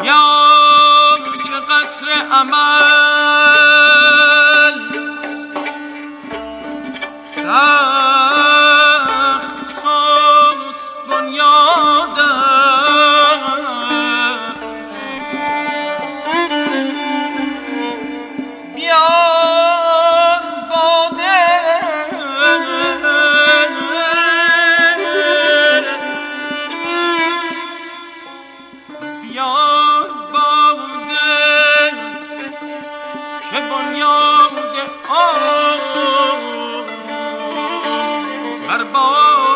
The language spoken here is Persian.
بیا که قصر عمل سخت سست بنیاد است بیار بنیاد آن بر باد